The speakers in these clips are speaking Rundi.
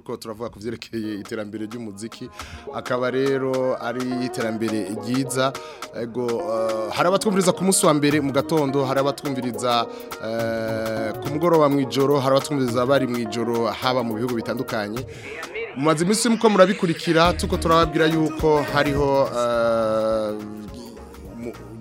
turiko turavuga ku byerekeye iterambere ry'umuziki akaba rero ari iterambere ryiza ego eh, hari abatwumviriza ku munsi wa mbere mu gatondo hari abatwumviriza eh, ku mugoroba mu ijoro hari abatwumviriza bari mu ijoro haba mu bihugu bitandukanye mumaze iminsi muko murabikurikira tuko turababwira yuko hariho eh,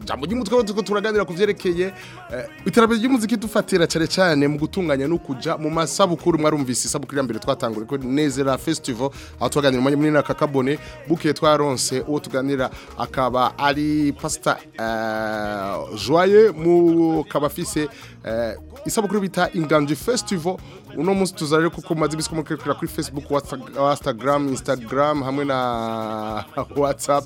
ijambo ry'umutwe wo tuko turaganira ku byerekeye eh, iterambere ry'umuziki dufatira cyane cyane mu gutunganya no kuja mu masabukuru mwarumvise isabukuru ya mbere twatangure ko Nezera Festival aho twaganira muri nina kakabone buke twaronse uwo tuganira akaba ari pasta eh, Joyeux mu kabafise eh, isabukuru bita Inganji Festival uno munsi tuzarere kuko maze ibiswe mukirekera kuri Facebook WhatsApp Instagram hamwe na WhatsApp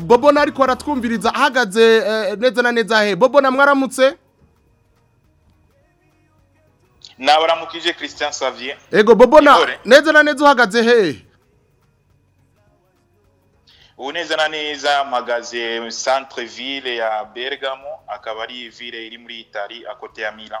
bobona ariko aratwumviriza ahagaze eh, neza na neza he bobona mwaramutse nabaramukije christian savier ego bobona neza na neza uhagaze hehe ubuneza na neza mpagaze centre ville ya Bergamo akaba ari ville iri muri Itali akote ya Milan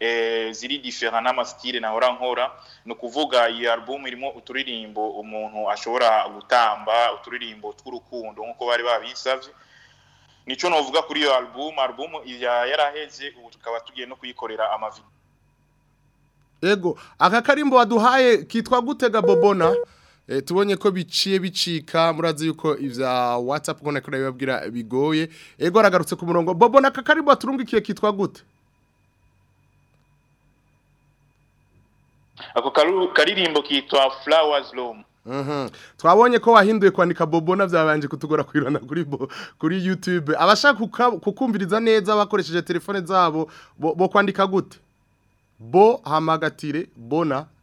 eh, ziri difera n'amasitire nahora nkora ni ukuvuga iyi alubumu irimo uturirimbo umuntu ashobora gutamba uturirimbo tw'urukundo nk'uko bari babisabye nicyo navuga kuri iyo alubumu alubumu yaraheze ubu tukaba tugiye no kuyikorera amavidewo ego aka waduhaye kitwa gutega bobona eh, tubonye ko biciye bicika murazi yuko iza watsapu ubona ko bibabwira bigoye ego aragarutse ku murongo bobona aka karimbo waturungikiye kitwa gute ako karirimbo kitwa flowers room twabonye ko wahinduye kwandika bobona byabanje kutugora kwirana kuri youtube abashaka kukumviriza neza bakoresheje telefone zabo bo kwandika gute bo hamagatire bona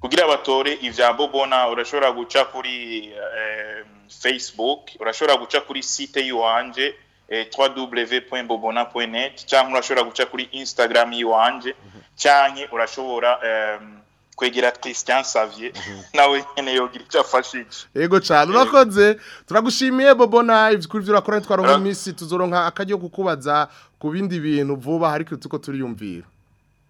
kugira batore ivyambo bona urashobora guca kuri eh, facebook urashobora guca kuri site yiwanje eh, www.bobona.net cyangwa urashobora guca kuri instagram yiwanje canke urashobora eh, kwegera Christian Xavier mhm. nawe nyene yogira icyo afashije yego cyane urakoze turagushimiye Bobona ivyo kuri vyo urakora twaronka iminsi tuzoronka akaryo kukubaza ku bindi bintu vuba kituko turi yumvira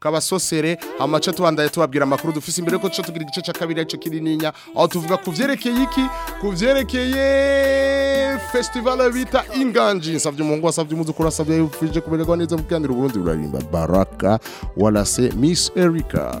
kabasosere amace tubandaye tubabwira amakuru dufise imbere ko tugira igice ca kabiri ico kirininya aho tuvuga kuvyerekeye iki kuvyerekeye festival bita inganji nsavye umuhungu wasavye umuzukuru asavye yufije kumererwa neza mu Burundi burarimba baraka wanase Miss Erika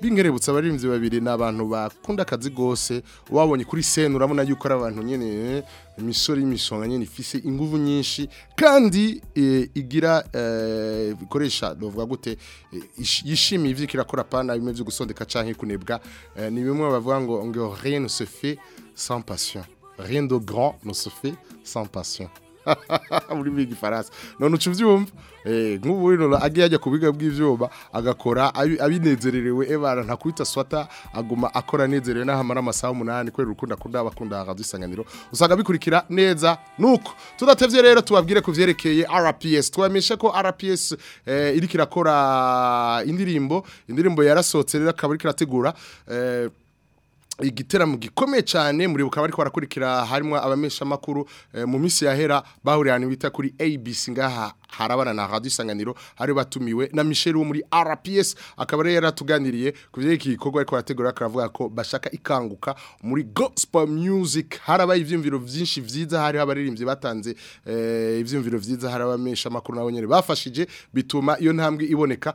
bingerebutse abaririmbyi babiri ni abantu bakunda akazi rwose wabonye kuri sene urabona yuko ari abantu nyine eh, imisoro y'imisonga nyine ifise inguvu nyinshi kandi eh, igira eh, ikoresha dovuga gute eh, yishimiye ivyo kirakora pana bimwe byo gusondeka canke kunebwa ni bimwe bavuga ngo ngo rien ne se fait sans passion rien de grand ne se fait sans passion urimo igifaransa none uca ubyumva eh, nk'ubu rero agiye ajya ku biga bw'ibyuma agakora abinezererewe ebana ntakubita swata aguma akora anezerewe n'ahamara amasaha umunani kubera urukundo akunda abakunda akadusanganiro usanga bikurikira neza nuko tudatebye rero tubabwire ku RPS twameshe ko RPS eh, iri indirimbo indirimbo yarasohotse rero akaba iri eh, igiteramo gikomeye cyane muri bukaba ariko barakurikira harimo abamesha makuru eh, mu minsi yahera bahurira n'ibita kuri ABC ngaha Harabana na dusanganiro hari batumiwe na Michel wo muri RPS akabare yaratuganiriye ku byerekeye igikorwa ariko arategura akavuga ko bashaka ikanguka muri gospel music harabaye ivyumviro vyinshi vyiza hari abaririmbyi batanze eh, ivyumviro vyiza harabamesha makuru nabo nyere bafashije bituma iyo ntambwe iboneka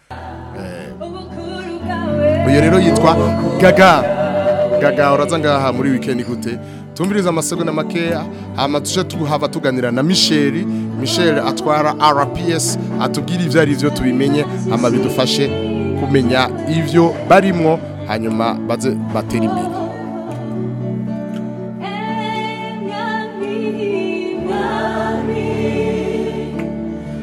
iyo rero yitwa gaga gaga uraza muri weekend gute tumviriza amasegonda makeya hama tuje tuhava tuganira na Michel Michel atwara RPS atubwira ivyo ari tubimenye hama bidufashe kumenya ivyo barimwo hanyuma baze batera imbere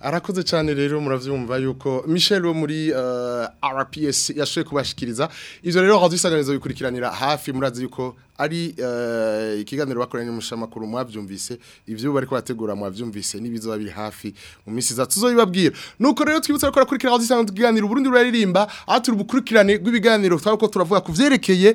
arakoze cyane rero murabyumva yuko Michel wo muri uh, RPS yashoye kubashikiriza izo rero hazisaganizo bikurikiranira hafi murazi yuko ari uh, ikiganiro bakoranye n'umushamakuru mwabyumvise ibyo bari kubategura mwabyumvise nibizo babiri hafi mu minsi za tuzobibabwira nuko rero twibutsa ko rakurikirana hazisaganizo tuganira uburundi ruraririmba aho rw'ibiganiro twako turavuga kuvyerekeye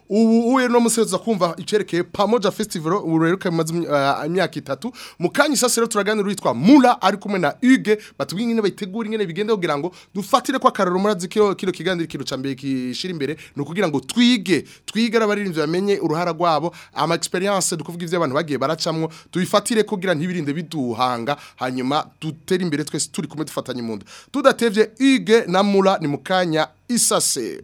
ubu uye no musezo kumva icyerekeye pamoja festival ubu rero kamaze eh, imyaka itatu mu kanya isasiro turaganira witwa mura ari kumwe na uge batubwira ingene bayitegura ingene bigende kugira ngo dufatire kwa kararo murazi kiro kiro kiganiro kiro cambere kishira imbere no kugira ngo twige twige abaririmbyi bamenye uruhara rwabo ama experience dukuvuga ivyo abantu bagiye baracamwo tubifatire kugira ntibirinde biduhanga hanyuma dutere imbere twese turi kumwe dufatanye mu nda tudatevye uge na mura ni mukanya isase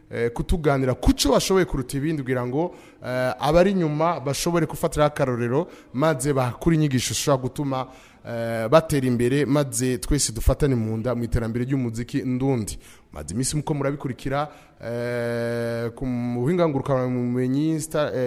Eh, kutuganira ku cyo bashoboye kuruta ibindi kugira ngo eh, abari inyuma bashobore gufatiraho akarorero maze bahakura inyigisho ishobora gutuma eh, batera imbere maze twese dufatane mu nda mu iterambere ry'umuziki Nundi maze iminsi muko murabikurikira ku buhinga ngurukanabumenyi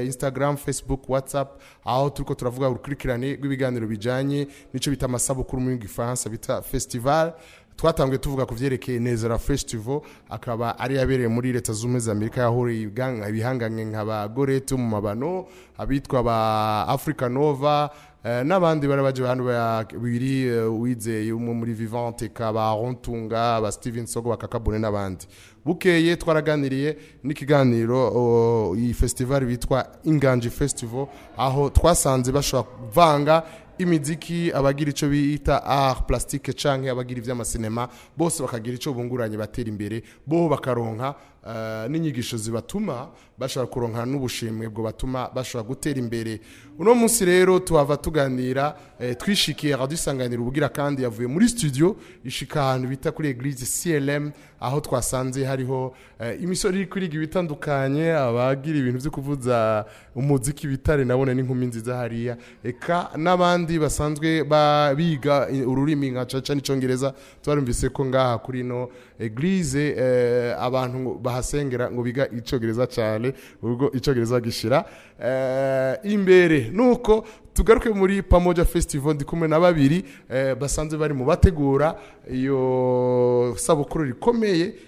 instagram facebook whatsapp aho turi ko turavuga urukurikirane rw'ibiganiro bijyanye n'icyo bita amasabukuru muri gifaransa bita festival twatangiye tuvuga ku byerekeye nezera festival akaba ari yabereye muri leta z'ubumwe za amerika yahuriye ibihanganye nka ba gorete mu mabano abitwa ba africa nova eh, n'abandi bari baje bantu biri eh, wizeye umwe muri vivante kaba hontunga ba steven sogo bakakabone n'abandi bukeye twaraganiriye n'ikiganiro iyi festival bitwa inganji festival aho twasanze bashobora kuvanga imiziki abagira icyo bita art plastique canke abagira iby'amasinema bose bakagira icyo bunguranye batera imbere bo bakaronka Eh, n'inyigisho zibatuma bashobora kuronka n'ubushimwe bwo batuma bashobora gutera imbere uno munsi rero tuhava tuganira eh, twishikiye akadusanganira ubugira kandi yavuye muri studio ishika ahantu bita kuri eglise CLM aho twasanze hariho eh, imisoro iri kuriga ibitandukanye abagira ibintu byo kuvuza umuziki bitare nabona n'inkumi nziza hariya eka n'abandi basanzwe biga ururimi nka caca n'icyongereza twarumvise ko ngaha kuri no eglise eh, abantu bahasengera ngo biga icyongereza cyane ubwo icyongereza gishyira eh, imbere nuko tugaruke muri pamoja festival ndi kumwe na babiri eh, basanzwe bari mu bategura iyo sabukuru rikomeye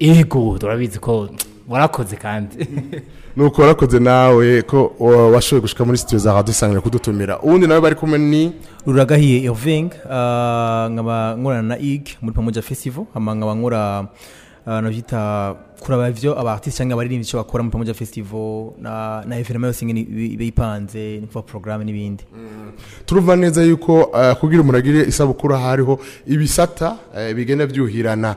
yego turabizi ko warakoze kandi mm. uko warakoze nawe ko washoboye gushika muri sitiyo za radusangira kudutumira uwundi nawe bari kumwe ni ruragahiye irving ah, nkaba nkorana na ig muri pamoja festival nkaba nkora nabyita kuraba ivyo abaartiste canke abaririmbyi ico bakora muri Pamoja Festival na na evenement yose ngene ni kuva programme n'ibindi mm. turumva neza yuko uh, kugira umuragire isabukuru hariho ibisata eh, bigenda vyuhirana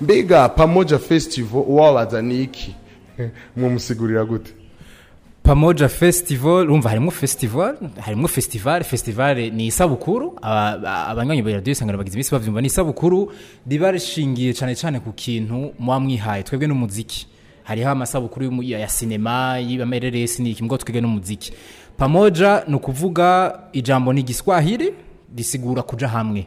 mbega pamoja festival uwabazaniye iki mwamusigurira gute pamoja festival urumva harimo festival harimo festival festival ni isabukuru abanywanyi ba radiyo isanganiro bagize iminsi babyumva ni isabukuru riba rishingiye cyane cyane ku kintu muba mwihaye twebwe n'umuziki hariho amasabukuru ya sinema y'amereresi ni iki twebwe n'umuziki pamoja ni ukuvuga ijambo ni igiswahili risigura kuja hamwe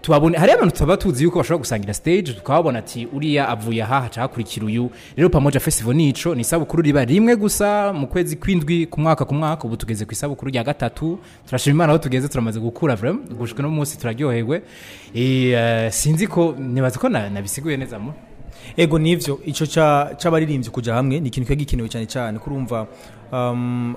tubabona hariho abantu tuba tuzi yuko bashobora gusangira stage tukababona ati uriya avuye aha haca hakurikira uyu rero pamoja festival nico ni isabukuru riba rimwe gusa mu kwezi kw'indwi ku mwaka ku mwaka ubu tugeze ku isabukuru rya gatatu turashima imana aho tugeze turamaze gukura vraiment gushika no munsi turaryoherwe eh, sinzi ko nibaza ko nabisiguye na neza mu ego nivyo ico c'abaririmbyi kuja hamwe ni ikintu kiba gikenewe cyane cyane kurumva um,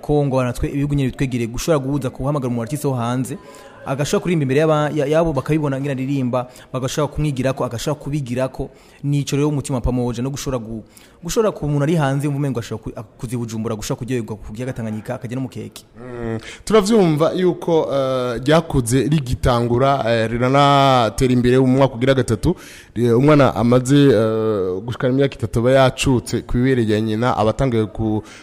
kongo ah, ibihugu nyine bitwegereye gushobora guhuza guhamagara umuntu artiste wo hanze agashobora kuririmba imbere yabo bakabibona ngena aririmba bagashobora ko agashobora kubigirako nicyo rero umutima pamoja no gushobora gushora ku muntu ari hanze umva ngo ashobora kuzibujumbura gushobora kuryoherwa ku kiyaga akajya no mu keke mm, turabyumva yuko eh, ryakudze rigitangura eh, riranatera imbere mu mwaka ugira gatatu eh, umwana amaze gushikana imyaka itatu aba yacutse ku bibere nyina aba atangiye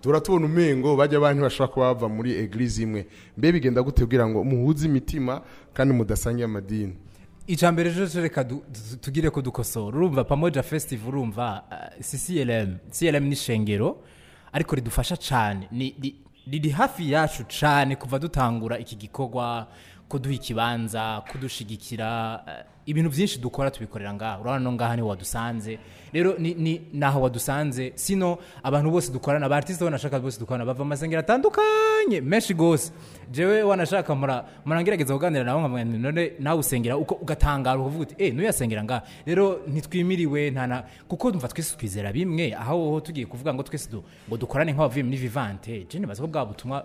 tura tubona umengo bajya abantu bashobora kuba bava muri eglise imwe mbe bigenda gute ngo muhuze imitima kandi mudasangiye amadini ijambere rero reka tugire ko dukosora urumva pamoja festival urumva eh, si crm crm ni ishengero ariko ridufasha cyane riri hafi yacu cyane kuva dutangura iki gikorwa kuduha ikibanza kudushigikira eh, ibintu byinshi dukora tubikorera ngaha urabona no ngaha niho wadusanze rero ni naho wadusanze sino abantu bose dukorana ba artiste wanashaka bose dukorana bava amasengero atandukanye menshi rwose jewe wanashaka mura murangerageza kuganira nawe nkamwe none nawe usengera uko ugatangara ukavuga uti eh nuyasengera ngaha rero ntitwimiriwe ntana kuko dumva twese twizera bimwe aho tugiye kuvuga ngo twese ngo dukorane nk'abavuye muri vivante je ko bwa butumwa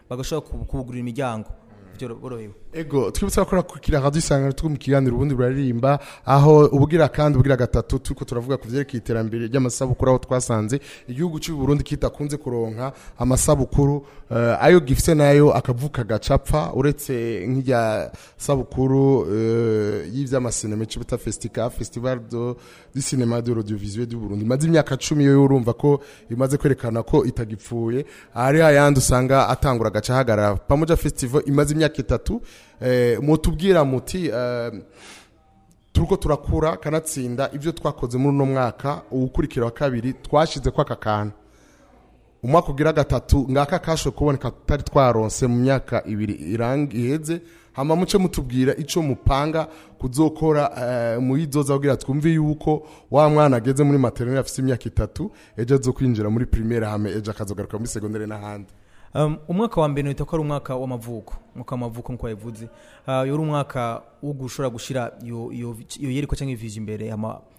bagashobora kubugurira imiryango byorohewe ego twibutse ko kuri radiyo turi mu kiganiro ubundi buraririmba aho ubwira kandi ubwira gatatu turi turavuga ku byerekeye iterambere ry'amasabukuru aho twasanze igihugu cy'u Burundi kitakunze kuronka amasabukuru eh, ayo gifite nayo akavuka gacapfa uretse nk'irya sabukuru eh, y'iby'amasinema cibita festika festival do di cinema de l'audiovisuel du Burundi maze imyaka cumi yo urumva ko imaze kwerekana ko itagipfuye ari ayandi usanga atangura gacahagarara pamoja festival imaze imyaka nk'imyaka itatu eh, mutubwira muti eh, turiko turakura kanatsinda ibyo twakoze muri uno mwaka uwukurikira wa kabiri twashyize ko aka kantu umwaka ugira gatatu ngaka kashe kuboneka tutari twaronse mu myaka ibiri iheze hama muce mutubwira icyo mupanga kuzokora eh, mu idoza abwira twumve yuko wa mwana ageze muri materineri afite imyaka itatu ejo azo kwinjira muri pirimeri hame ejo akazogaruka muri segonderi n'ahandi Um, umwaka wa mbere wita ko ari umwaka w'amavuko umwaka w'amavuko nk'uko wabivuze uh, yari umwaka wo gushobora gushyira iyo yereko cyangwa ibivizo imbere mukagenda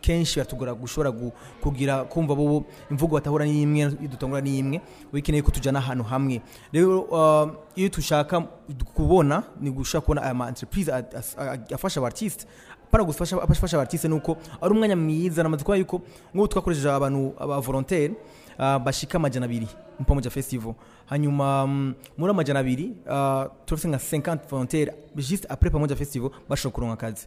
kenshi batugora gushobora kugira kumva bo imvugo batahura n'imwe dutangura n'imwe wikeneye ko tujyana ahantu hamwe rero ah, iyo dushaka kubona ni gushaka kubona aya ma afasha abartiste para gufasha abafasha abatise nuko ari umwanya mwiza namaze kuba yuko nk'ubu twakoresheje abantu aba volontaire ah, bashika amajana abiri mupamoja festival hanyuma mm, muri amajana abiri uh, nka 50 volontaire juste après pamoja festival bashobora kuronka akazi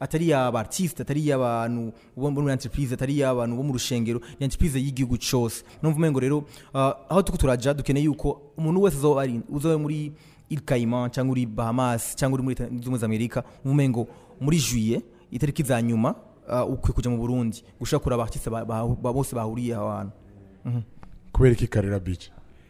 atari ya artiste atari ya abantu bo muri entreprise atari ya abantu bo mu rushengero ni entreprise y'igihugu cyose numva mengo rero ah, aho tuko turaja dukeneye yuko umuntu wese zo ari uzo muri iri cyangwa uri bahamasi cyangwa uri muri leta zunze amerika uvuga muri juye itariki za nyuma uh, ukwiye kujya mu burundi gushaka kureba abakitse bose bahuriye aho hantu mhm. kubera iki karera bici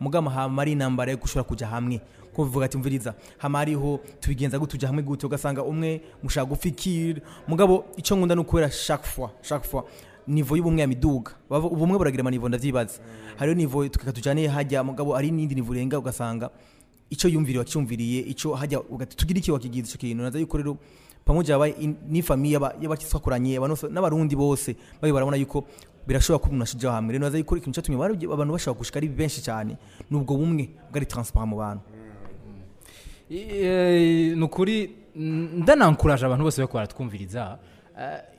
mugama hama ari intambara yo gushobora kujya hamwe ko bivuga ati mviriza hama ariho tubigenza gute hamwe gute ugasanga umwe mushaka gufikira mugabo icyo nkunda ni ukubera chaque fois chaque fois nivo y'ubumwe ya miduga ubumwe buragira amanivo ndavyibaza hariho nivo tukeka tujane hajya mugabo ari n'indi nivo urenga ugasanga icyo yumviriye wacyumviriye icyo hajya tugira iki wakigiza icyo kintu naza yuko rero pamoja ni familia y'abakisakuranye n'abarundi bose bayo barabona yuko birashobora kuba umuntu ashija hamwe rero naza yuko ikintu cyatumye abantu bashobora gushika ari benshi cyane nubwo bumwe bwari transparent mu bantu ni mm. e, ukuri ndanankuraje abantu bose bakora baratwumviriza e,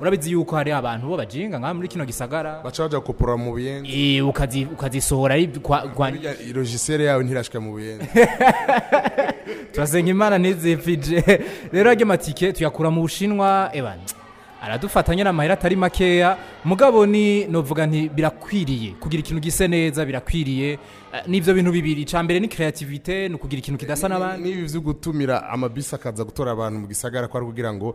urabizi yuko hari abantu bo bajinga nka muri kino gisagara bacaja kupura mu buyenzi eh, ukazisohora rogisere yawe ntirashwe mu buyenzi turasenga imana ntizipfije rero ayo matike tuyakura mu bushinwa ebana aradufatanya n'amahera atari makeya mugabo ni novuga nti birakwiriye kugira ikintu gise neza birakwiriye Eh, n'ibyo bintu bibiri icya mbere ni creativite ni ukugira ikintu kidasa n'abandi n'ibi byo gutumira amabisi akaza gutora abantu mu gisagara ko ari kugira ngo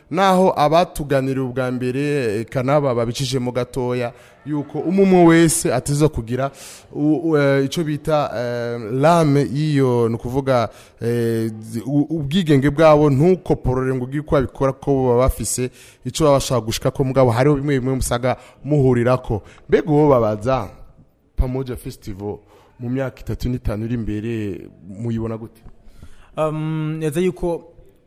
naho abatuganirira ubwa mbere kanaba babicije mu gatoya yuko umumwe wese ateza kugira eh, icyo bita eh, lame iyo ni ukuvuga ubwigenge bwabo ntukoporore ngo ubwire uko babikora ko baba bafise icyo baba bashaka gushika ko mugabo hariho bimwe bimwe musaga muhurira ko mbega uwo babaza pamoja festival mu myaka itatu n'itanu iri imbere muyibona gute neza um, yuko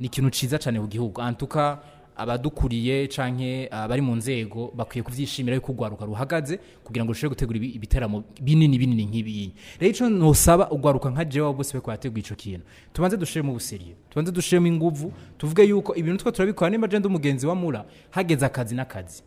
ni ikintu cyiza cyane mu gihugu antuka abadukuriye canke abari ah, mu nzego bakwiye kuvyishimira yuko ugwaruka ruhagaze kugira ngo rushobore gutegura ibiteramo binini binini nk'ibiyi rero ico nosaba ugwaruka nka jewe bose beko yateguye ico kintu tubanze dushiremo ubuseriye tubanze dushiremo inguvu tuvuge yuko ibintu twa turabikora nimba je umugenzi wa mura hageze akazi n'akazi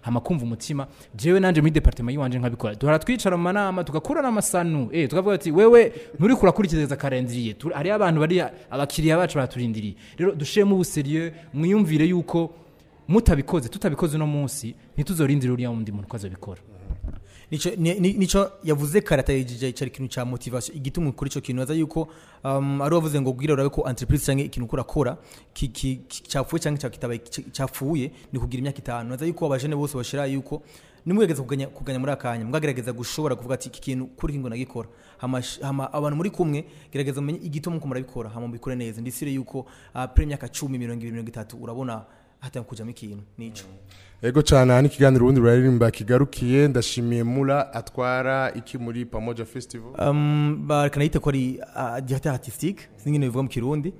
hama kumva umutima jewe nanjye muri departema y'iwanje nkabikora duhora twicara mu manama tugakurana amasanu eh tukavuga ati wewe nturi kurakurikiza karindiriye hariyo abantu bari abakiriya bacu baturindiriye rero dushiremo ubuseriye mwiyumvire yuko mutabikoze tutabikoze uno munsi ntituzorindire uriya wundi muntu ko azabikora nico yavuze karata cyari ikintu cya motivation igituma kuri icyo kintu aza yuko um, ari wavuze ngo ubwire urabe ko entreprise cyangwa ikintu kurakora cyapfuye cyangwa cyapfuye ni kugira imyaka itanu aza yuko abajene bose bashira yuko nimwegeza kuganya kuganya muri akanya mwagerageza gushobora kuvuga ati iki kintu kuri ngo nagikora abantu muri kumwe gerageza umenye igituma muko murabikora hama mubikore neza ndisire yuko uh, pre myaka 10 20 30 urabona hatanga kujamo ikintu nico ego cyane hani kiganiro ubundi ruririmba kigarukiye ndashimiye mura atwara iki muri pamoja festival um ko ari diate artistique singine bivuga mu kirundi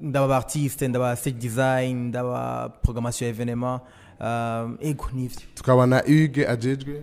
ndaba ba artiste ndaba stage design ndaba programmation événement um, ego nivyo tukabana uge ajejwe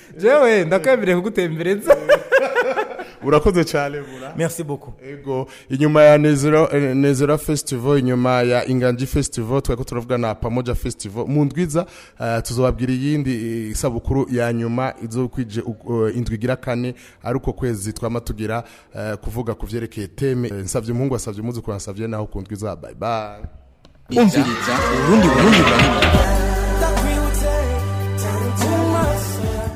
jewe ndakwemereye kugutembereza urakoze cyane merci beaucoup ego inyuma ya nezera eh, festival inyuma ya inganji festival twako turavuga na pamoja festival mu ndwiza uh, tuzobabwira yindi eh, isabukuru ya nyuma izokwije uh, indwi gira kane aruko kwezi twama tugira uh, kuvuga kuvyerekeye teme nsavye umuhungu asavye umuzi kunsavye naho kundwiza bye bye umviriza urundi burundi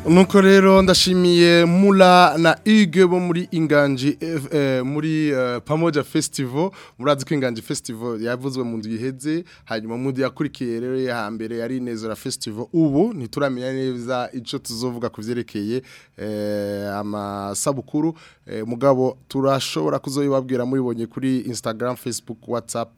nuko rero ndashimiye mura na ige bo muri inganji eh, muri eh, pamoja festival murazi ko inganji festival yavuzwe mu nzu iheze hanyuma mu nzu yakurikiye rero ya mbere yari inezera festival ubu ntituramenya neza icyo tuzovuga ku byerekeye eh, amasabukuru mugabo turashobora kuzoyibabwira mubibonye kuri instagram facebook whatsapp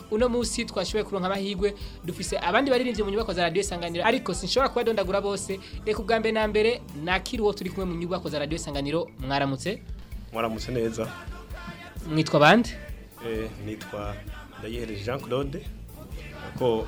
uno munsi twashoboye kuronka amahirwe dufise abandi baririmbyi mu nyubako za radiyo isanganiro ariko sinshobora kubadondagura bose reka ubwa mbere na mbere nakiri uwo turi kumwe mu nyubako za radiyo isanganiro mwaramutse mwaramutse neza mwitwa bande eh, nitwa ndayihereje jean claude ko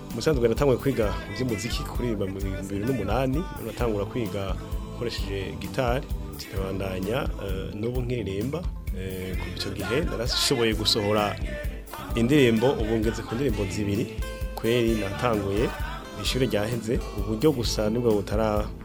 musanzwe natanguye kwiga iby'umuziki kuririmba mu bibiri n'umunani natangura kwiga nkoresheje gitari kikabandanya eh, n'ubu nkiririmba kuva icyo gihe narashoboye gusohora indirimbo ubu ku ndirimbo zibiri kweri natanguye ishuri ryaheze uburyo gusa nibwo butaraboneka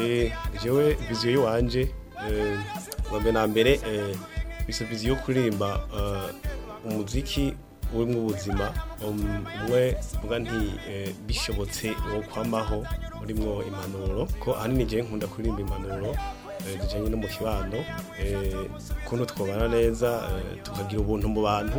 eh, jewe viziyo y'iwanjye eh, mbere na mbere eh, bisa viziyo yo kuririmba umuziki urimo ubuzima umwe mvuga nti bishobotse wo kwamaho urimo impanuro ko ahanini njyewe nkunda kuririmba impanuro zijyanye no mu kibano ukuntu twabana neza tukagira ubuntu mu bantu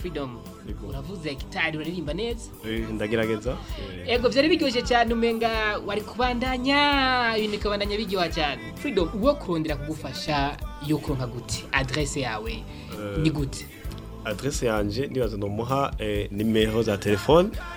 freedom uravuze gitari uraririmba neza ndagerageza yego byari biryoshye cyane umwenga wari kubandanya ibintu bikabandanya biryoha cyane freedom uwo kurondera kugufasha yo kuronka gute aderese yawe eh. ni gute adresse yanjye nibaza numuha eh, nimero za telefone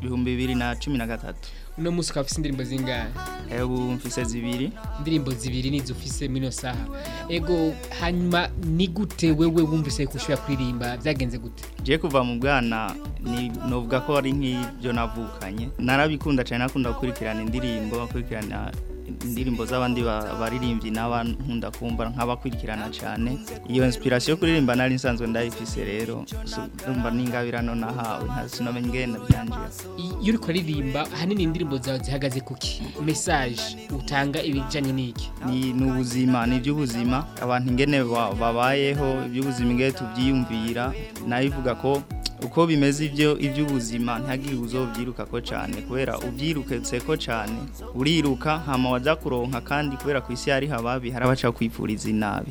bihumbi bibiri na cumi na gatatu uno munsi ukaba ufite indirimbo zingahe ego mfise zibiri indirimbo zibiri nizo ufise muri saha ego hanyuma ni gute wewe wumvise ko ushobora kuririmba byagenze gute je kuva mu bwana novuga ko ari nk'ibyo navukanye narabikunda cyane nakunda gukurikirana indirimbo gukurikirana indirimbo z'abandi baririmbyi n'aba nkunda kumva nk'abakurikirana cyane iyo inspiration yo kuririmba nari nsanzwe ndayifise rero ndumva n'ingabire hano nahawe sinamenye ingenda byanjye iyo uri kuririmba ahanini indirimbo zawe zihagaze kuki message utanga ibijanye n'iki ni n'ubuzima ni iby'ubuzima abantu ingene babayeho iby'ubuzima ingene tubyiyumvira nayo ivuga ko uko bimeze ibyo iby'ubuzima ntagire uzobyiruka ko cyane kubera ubyiruketse ko cyane uriruka hama wajya kuronka kandi kubera ku isi hari hababi harabaca kwipfuriza inabi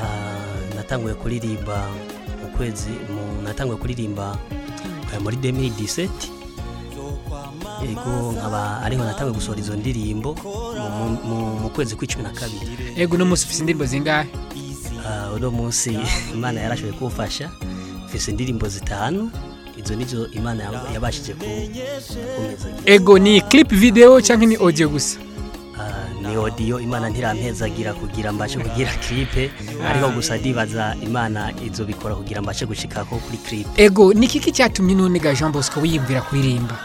ah, natanguye kuririmba mu kwezi natanguye kuririmba muri demiri diseti ego nkaba ariho natanguye gusohora izo ndirimbo mu kwezi kw'icumi na kabiri ego uno munsi ufite indirimbo zingahe ah, uno munsi imana yarashoboye kuwufasha ufite indirimbo zitanu izo nizo imana yabashije kumeza ego ni clip video cyangwa ni audio gusa ah, ni odiyo imana ntirampezagira kugira mbashe kugira kiripe ariko gusa ndibaza imana izo bikora kugira mbashe gushika kuri kiripe ego ni kiki cyatumye none jean bosco wiyumvira kuririmba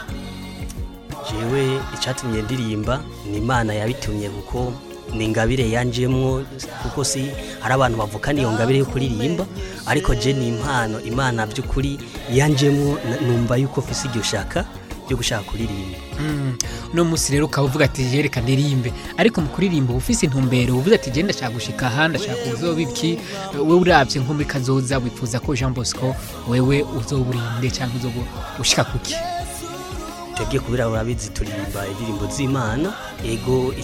jewe icyatumye ndirimba ni imana yabitumye kuko ni ingabire yanjemo kuko si hari abantu bavukana iyo ngabire yo kuririmba ariko je ni impano imana by'ukuri yanjemo numva yuko mfise iryo shaka ryo gushaka kuririmba mm. uno munsi rero ukaba uvuga ati reka ndirimbe ariko mu kuririmba uba ufise intumbero uvuga ati genda ndashaka gushika aha ndashaka uzoba iki wowe urabye nko muri kazoza wifuza ko jean bosco wewe uzoburinde cyangwa uzoba ushika kuki twebwe kubera urabizi turirimba indirimbo z'imana ego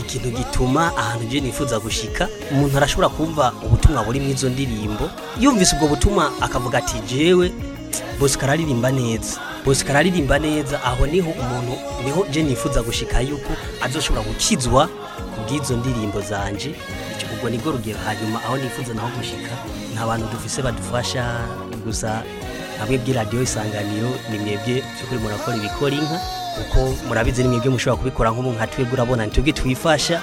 ikintu gituma ahantu ugiye nifuza gushyika umuntu arashobora kumva ubutumwa buri muri izo ndirimbo yumvise ubwo butumwa akavuga ati jewe bose kararirimba neza bose kararirimba neza aho niho umuntu niho je nifuza gushika yuko azoshobora gukizwa bw’izo ndirimbo zanje ubwo nibwo rugero hanyuma aho nifuza naho gushika nta abantu dufise badufasha gusa ntabwo by'iradiyo isanganiro ni mwebwe by'ukuri murakora ibikora inka kuko murabizi ni mwebwe mushobora kubikora nk'ubu nka twebwe urabona twebwe twifasha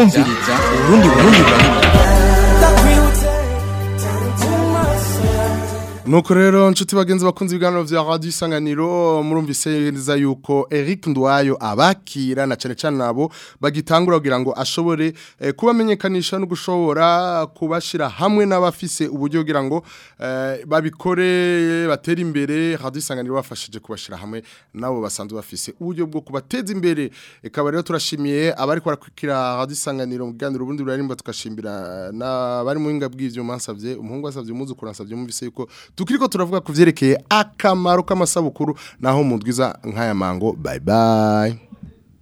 umviriza urundi burundi burundi nuko rero nshuti bagenzi bakunze ibiganiro bya radiyo isanganiro murumvise neza yuko Eric Ndwayo abakira na cyane cyane nabo bagitangura kugira ngo ashobore eh, kubamenyekanisha no gushobora kubashira hamwe n'abafise uburyo kugira ngo eh, babikore batere imbere radiyo isanganiro bafashije kubashyira hamwe nabo basanzwe bafise uburyo bwo kubateza imbere ikaba rero turashimiye abari kwakira radiyo isanganiro mu biganiro ubundi burarimba tugashimira n'abari mu buhinga bw'ibyuma nsabye umuhungu wasabye umwuzukuru nsabye mubise yuko tukiriko turavuga ku vyerekeye akamaro k'amasabukuru naho mundwiza nk'aya mango bye bye